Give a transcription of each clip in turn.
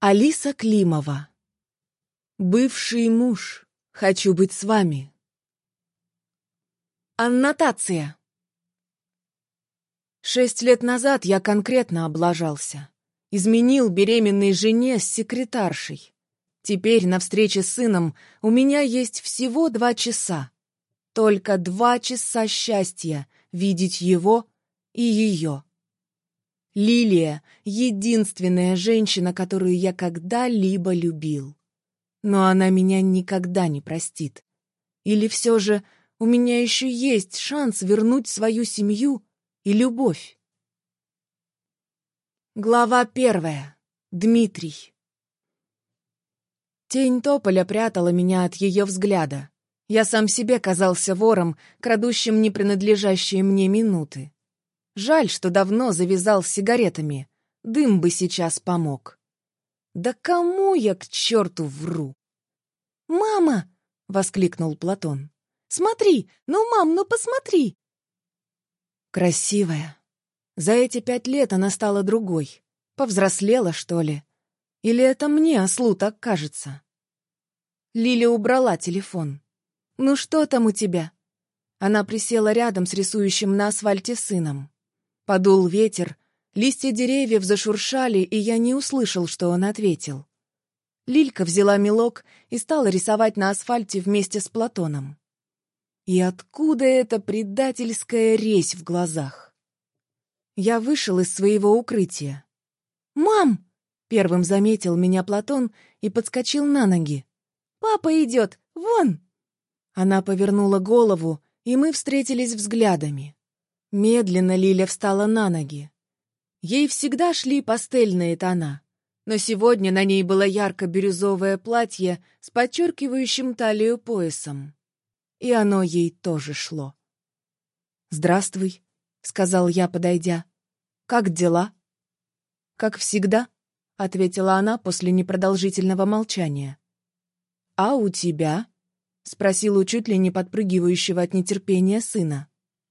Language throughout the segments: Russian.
Алиса Климова. Бывший муж. Хочу быть с вами. Аннотация. Шесть лет назад я конкретно облажался. Изменил беременной жене с секретаршей. Теперь на встрече с сыном у меня есть всего два часа. Только два часа счастья видеть его и ее. Лилия — единственная женщина, которую я когда-либо любил. Но она меня никогда не простит. Или все же у меня еще есть шанс вернуть свою семью и любовь. Глава первая. Дмитрий. Тень тополя прятала меня от ее взгляда. Я сам себе казался вором, крадущим непринадлежащие мне минуты. Жаль, что давно завязал с сигаретами. Дым бы сейчас помог. Да кому я к черту вру? «Мама!» — воскликнул Платон. «Смотри! Ну, мам, ну посмотри!» Красивая. За эти пять лет она стала другой. Повзрослела, что ли? Или это мне, ослу, так кажется? Лиля убрала телефон. «Ну что там у тебя?» Она присела рядом с рисующим на асфальте сыном. Подул ветер, листья деревьев зашуршали, и я не услышал, что он ответил. Лилька взяла мелок и стала рисовать на асфальте вместе с Платоном. И откуда эта предательская резь в глазах? Я вышел из своего укрытия. «Мам!» — первым заметил меня Платон и подскочил на ноги. «Папа идет! Вон!» Она повернула голову, и мы встретились взглядами. Медленно Лиля встала на ноги. Ей всегда шли пастельные тона, но сегодня на ней было ярко-бирюзовое платье с подчеркивающим талию поясом. И оно ей тоже шло. «Здравствуй», — сказал я, подойдя. «Как дела?» «Как всегда», — ответила она после непродолжительного молчания. «А у тебя?» — спросил у чуть ли не подпрыгивающего от нетерпения сына.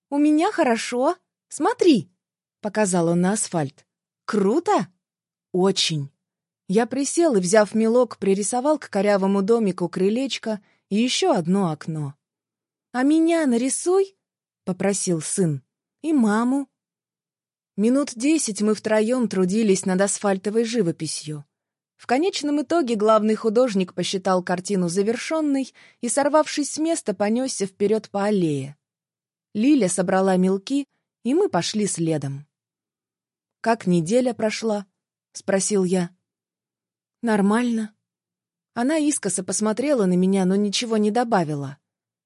«У меня хорошо. Смотри!» — показал он на асфальт. «Круто?» «Очень!» Я присел и, взяв мелок, пририсовал к корявому домику крылечко и еще одно окно. «А меня нарисуй!» — попросил сын. «И маму!» Минут десять мы втроем трудились над асфальтовой живописью. В конечном итоге главный художник посчитал картину завершенной и, сорвавшись с места, понесся вперед по аллее. Лиля собрала мелки, и мы пошли следом. «Как неделя прошла?» — спросил я. «Нормально». Она искоса посмотрела на меня, но ничего не добавила.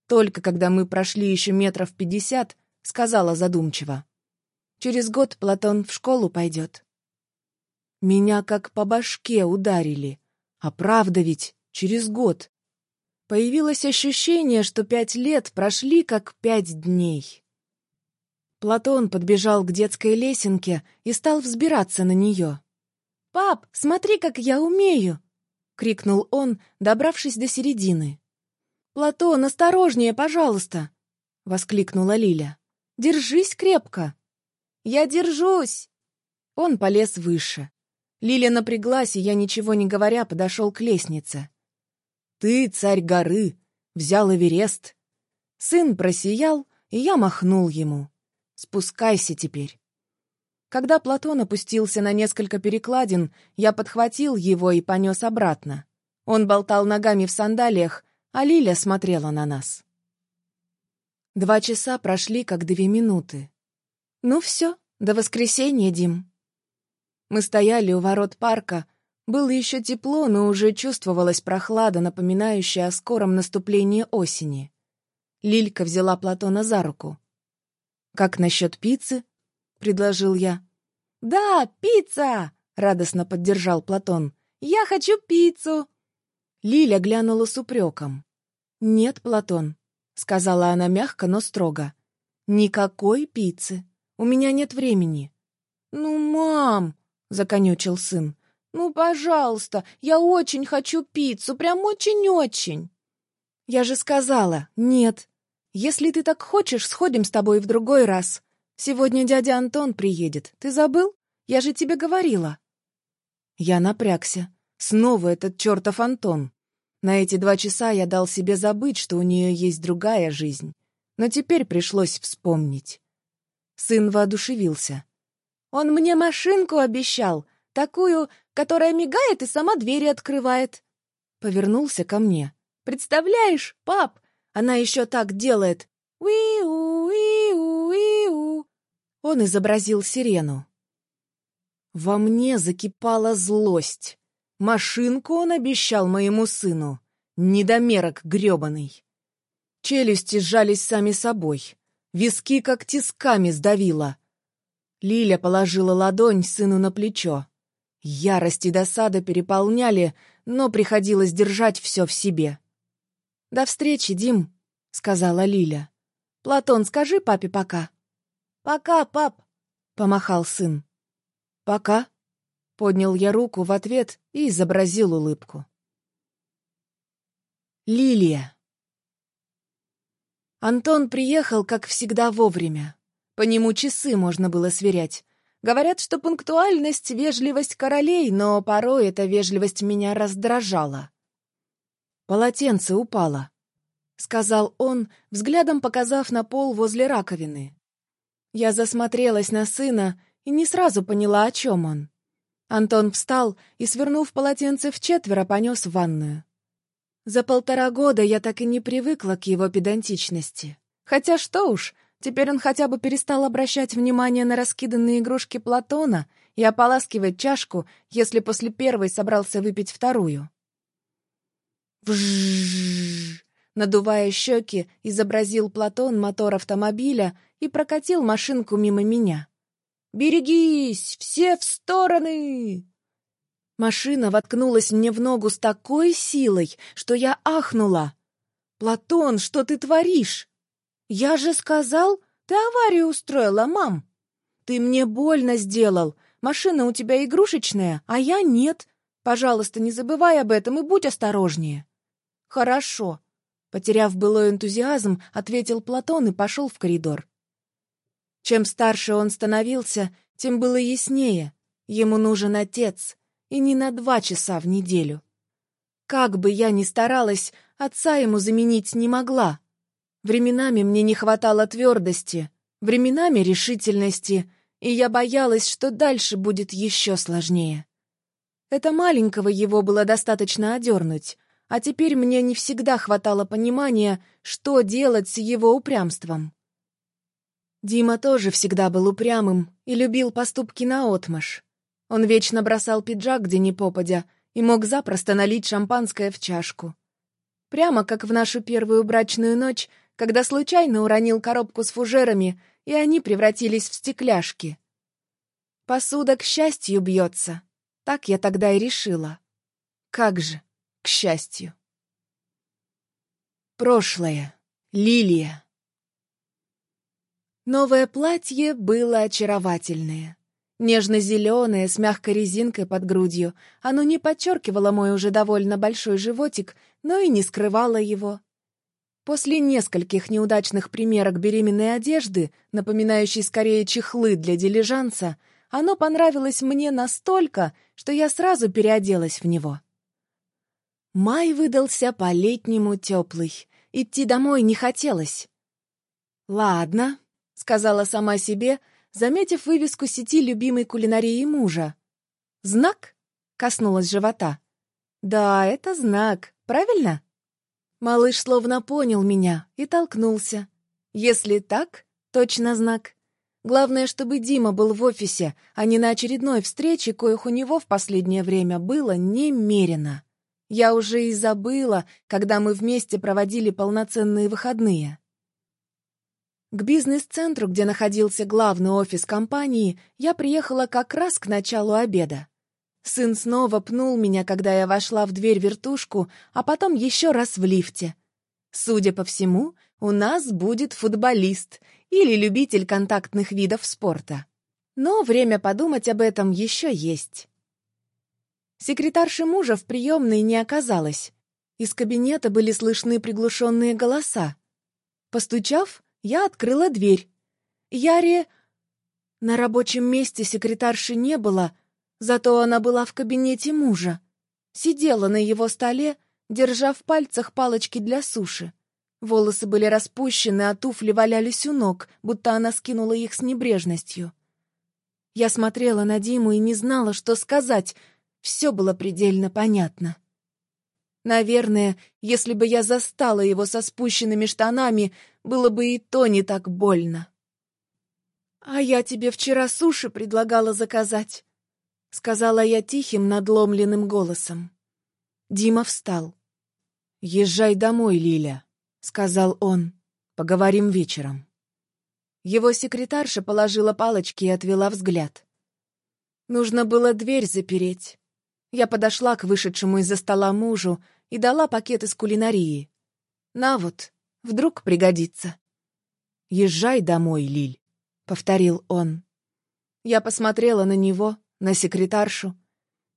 Только когда мы прошли еще метров пятьдесят, сказала задумчиво. «Через год Платон в школу пойдет». Меня как по башке ударили. А правда ведь, через год. Появилось ощущение, что пять лет прошли как пять дней. Платон подбежал к детской лесенке и стал взбираться на нее. «Пап, смотри, как я умею!» — крикнул он, добравшись до середины. «Платон, осторожнее, пожалуйста!» — воскликнула Лиля. «Держись крепко!» «Я держусь!» Он полез выше. Лиля напряглась, и я, ничего не говоря, подошел к лестнице. Ты, царь горы, взял Эверест. Сын просиял, и я махнул ему. Спускайся теперь. Когда Платон опустился на несколько перекладин, я подхватил его и понес обратно. Он болтал ногами в сандалиях, а Лиля смотрела на нас. Два часа прошли, как две минуты. Ну все, до воскресенья, Дим. Мы стояли у ворот парка, было еще тепло, но уже чувствовалась прохлада, напоминающая о скором наступлении осени. Лилька взяла Платона за руку. «Как насчет пиццы?» — предложил я. «Да, пицца!» — радостно поддержал Платон. «Я хочу пиццу!» Лиля глянула с упреком. «Нет, Платон», — сказала она мягко, но строго. «Никакой пиццы. У меня нет времени». «Ну, мам!» — законючил сын. «Ну, пожалуйста, я очень хочу пиццу, прям очень-очень!» «Я же сказала, нет. Если ты так хочешь, сходим с тобой в другой раз. Сегодня дядя Антон приедет. Ты забыл? Я же тебе говорила». Я напрягся. Снова этот чертов Антон. На эти два часа я дал себе забыть, что у нее есть другая жизнь. Но теперь пришлось вспомнить. Сын воодушевился. «Он мне машинку обещал, такую, которая мигает и сама двери открывает». Повернулся ко мне. «Представляешь, пап, она еще так делает. Уи-у, уи-у, уи-у». Он изобразил сирену. Во мне закипала злость. Машинку он обещал моему сыну. Недомерок грёбаный. Челюсти сжались сами собой. Виски как тисками сдавило. Лиля положила ладонь сыну на плечо. Ярость и досада переполняли, но приходилось держать все в себе. «До встречи, Дим», — сказала Лиля. «Платон, скажи папе пока». «Пока, пап», — помахал сын. «Пока», — поднял я руку в ответ и изобразил улыбку. Лилия. Антон приехал, как всегда, вовремя. По нему часы можно было сверять. Говорят, что пунктуальность — вежливость королей, но порой эта вежливость меня раздражала. «Полотенце упало», — сказал он, взглядом показав на пол возле раковины. Я засмотрелась на сына и не сразу поняла, о чем он. Антон встал и, свернув полотенце в четверо, понес в ванную. За полтора года я так и не привыкла к его педантичности. Хотя что уж, теперь он хотя бы перестал обращать внимание на раскиданные игрушки Платона и ополаскивать чашку, если после первой собрался выпить вторую. Вжжжж! Надувая щеки, изобразил Платон мотор автомобиля и прокатил машинку мимо меня. «Берегись! Все в стороны!» Машина воткнулась мне в ногу с такой силой, что я ахнула. «Платон, что ты творишь?» «Я же сказал, ты аварию устроила, мам!» «Ты мне больно сделал. Машина у тебя игрушечная, а я нет. Пожалуйста, не забывай об этом и будь осторожнее». «Хорошо», — потеряв былой энтузиазм, ответил Платон и пошел в коридор. Чем старше он становился, тем было яснее. Ему нужен отец, и не на два часа в неделю. Как бы я ни старалась, отца ему заменить не могла. Временами мне не хватало твердости, временами решительности, и я боялась, что дальше будет еще сложнее. Это маленького его было достаточно одернуть, а теперь мне не всегда хватало понимания, что делать с его упрямством. Дима тоже всегда был упрямым и любил поступки наотмашь. Он вечно бросал пиджак где ни попадя и мог запросто налить шампанское в чашку. Прямо как в нашу первую брачную ночь, когда случайно уронил коробку с фужерами, и они превратились в стекляшки. Посуда, к счастью, бьется. Так я тогда и решила. Как же, к счастью. Прошлое. Лилия. Новое платье было очаровательное. Нежно-зеленое, с мягкой резинкой под грудью, оно не подчеркивало мой уже довольно большой животик, но и не скрывало его. После нескольких неудачных примерок беременной одежды, напоминающей скорее чехлы для дилижанса, оно понравилось мне настолько, что я сразу переоделась в него. Май выдался по-летнему теплый. Идти домой не хотелось. «Ладно», — сказала сама себе, — заметив вывеску сети любимой кулинарии мужа. «Знак?» — коснулась живота. «Да, это знак, правильно?» Малыш словно понял меня и толкнулся. «Если так, точно знак. Главное, чтобы Дима был в офисе, а не на очередной встрече, коих у него в последнее время было немерено. Я уже и забыла, когда мы вместе проводили полноценные выходные. К бизнес-центру, где находился главный офис компании, я приехала как раз к началу обеда. Сын снова пнул меня, когда я вошла в дверь-вертушку, а потом еще раз в лифте. Судя по всему, у нас будет футболист или любитель контактных видов спорта. Но время подумать об этом еще есть. Секретарши мужа в приемной не оказалось. Из кабинета были слышны приглушенные голоса. Постучав, я открыла дверь. Яре... На рабочем месте секретарши не было, зато она была в кабинете мужа. Сидела на его столе, держа в пальцах палочки для суши. Волосы были распущены, а туфли валялись у ног, будто она скинула их с небрежностью. Я смотрела на Диму и не знала, что сказать. Все было предельно понятно. Наверное, если бы я застала его со спущенными штанами, было бы и то не так больно. «А я тебе вчера суши предлагала заказать», — сказала я тихим, надломленным голосом. Дима встал. «Езжай домой, Лиля», — сказал он. «Поговорим вечером». Его секретарша положила палочки и отвела взгляд. Нужно было дверь запереть. Я подошла к вышедшему из-за стола мужу и дала пакет из кулинарии. «На вот, вдруг пригодится». «Езжай домой, Лиль», — повторил он. Я посмотрела на него, на секретаршу.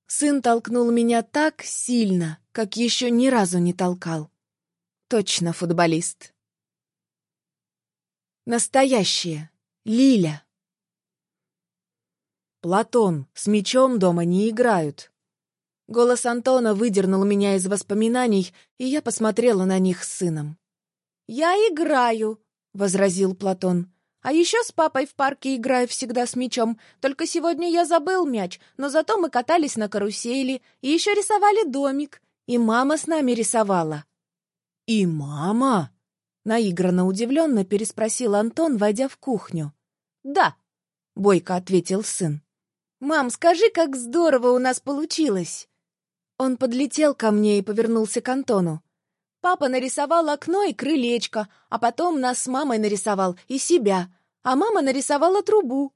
Сын толкнул меня так сильно, как еще ни разу не толкал. Точно футболист. Настоящее. Лиля. Платон, с мечом дома не играют. Голос Антона выдернул меня из воспоминаний, и я посмотрела на них с сыном. «Я играю», — возразил Платон. «А еще с папой в парке играю всегда с мячом. Только сегодня я забыл мяч, но зато мы катались на карусели и еще рисовали домик. И мама с нами рисовала». «И мама?» Наигранно удивленно переспросил Антон, войдя в кухню. «Да», — бойко ответил сын. «Мам, скажи, как здорово у нас получилось!» Он подлетел ко мне и повернулся к Антону. «Папа нарисовал окно и крылечко, а потом нас с мамой нарисовал и себя, а мама нарисовала трубу».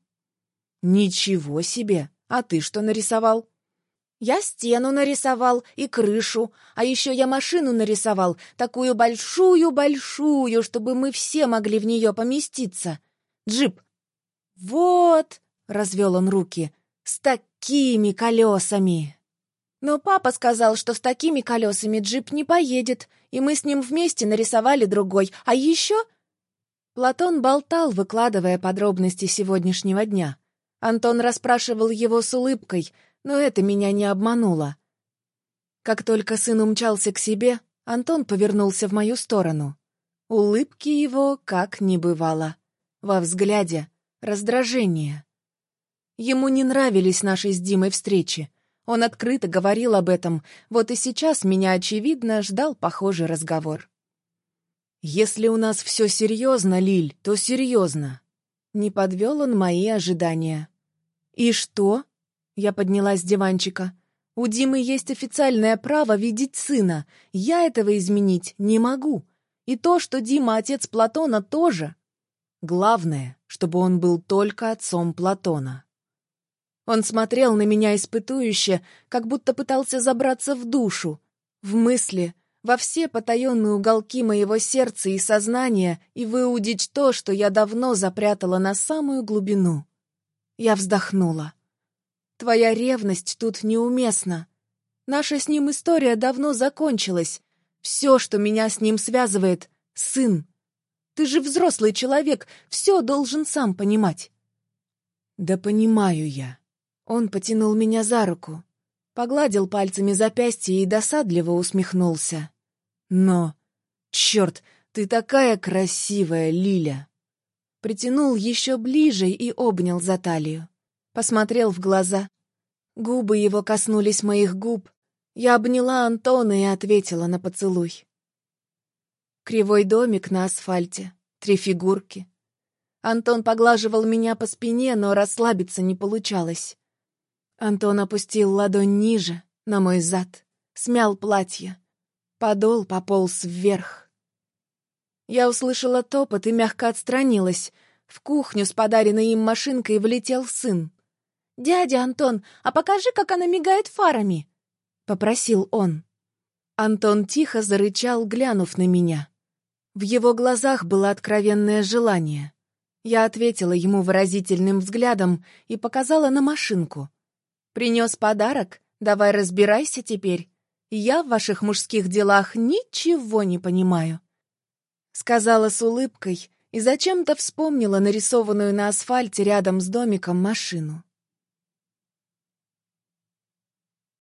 «Ничего себе! А ты что нарисовал?» Я стену нарисовал и крышу, а еще я машину нарисовал, такую большую-большую, чтобы мы все могли в нее поместиться. Джип. Вот, — развел он руки, — с такими колесами. Но папа сказал, что с такими колесами джип не поедет, и мы с ним вместе нарисовали другой. А еще... Платон болтал, выкладывая подробности сегодняшнего дня. Антон расспрашивал его с улыбкой — но это меня не обмануло. Как только сын умчался к себе, Антон повернулся в мою сторону. Улыбки его как не бывало. Во взгляде — раздражение. Ему не нравились наши с Димой встречи. Он открыто говорил об этом, вот и сейчас меня, очевидно, ждал похожий разговор. «Если у нас все серьезно, Лиль, то серьезно». Не подвел он мои ожидания. «И что?» Я поднялась с диванчика. «У Димы есть официальное право видеть сына. Я этого изменить не могу. И то, что Дима отец Платона, тоже. Главное, чтобы он был только отцом Платона». Он смотрел на меня испытующе, как будто пытался забраться в душу, в мысли, во все потаенные уголки моего сердца и сознания и выудить то, что я давно запрятала на самую глубину. Я вздохнула. Твоя ревность тут неуместна. Наша с ним история давно закончилась. Все, что меня с ним связывает — сын. Ты же взрослый человек, все должен сам понимать. Да понимаю я. Он потянул меня за руку, погладил пальцами запястье и досадливо усмехнулся. Но, черт, ты такая красивая, Лиля! Притянул еще ближе и обнял за талию посмотрел в глаза. Губы его коснулись моих губ. Я обняла Антона и ответила на поцелуй. Кривой домик на асфальте, три фигурки. Антон поглаживал меня по спине, но расслабиться не получалось. Антон опустил ладонь ниже, на мой зад, смял платье. Подол пополз вверх. Я услышала топот и мягко отстранилась. В кухню с подаренной им машинкой влетел сын. «Дядя Антон, а покажи, как она мигает фарами!» — попросил он. Антон тихо зарычал, глянув на меня. В его глазах было откровенное желание. Я ответила ему выразительным взглядом и показала на машинку. «Принес подарок? Давай разбирайся теперь. Я в ваших мужских делах ничего не понимаю», — сказала с улыбкой и зачем-то вспомнила нарисованную на асфальте рядом с домиком машину.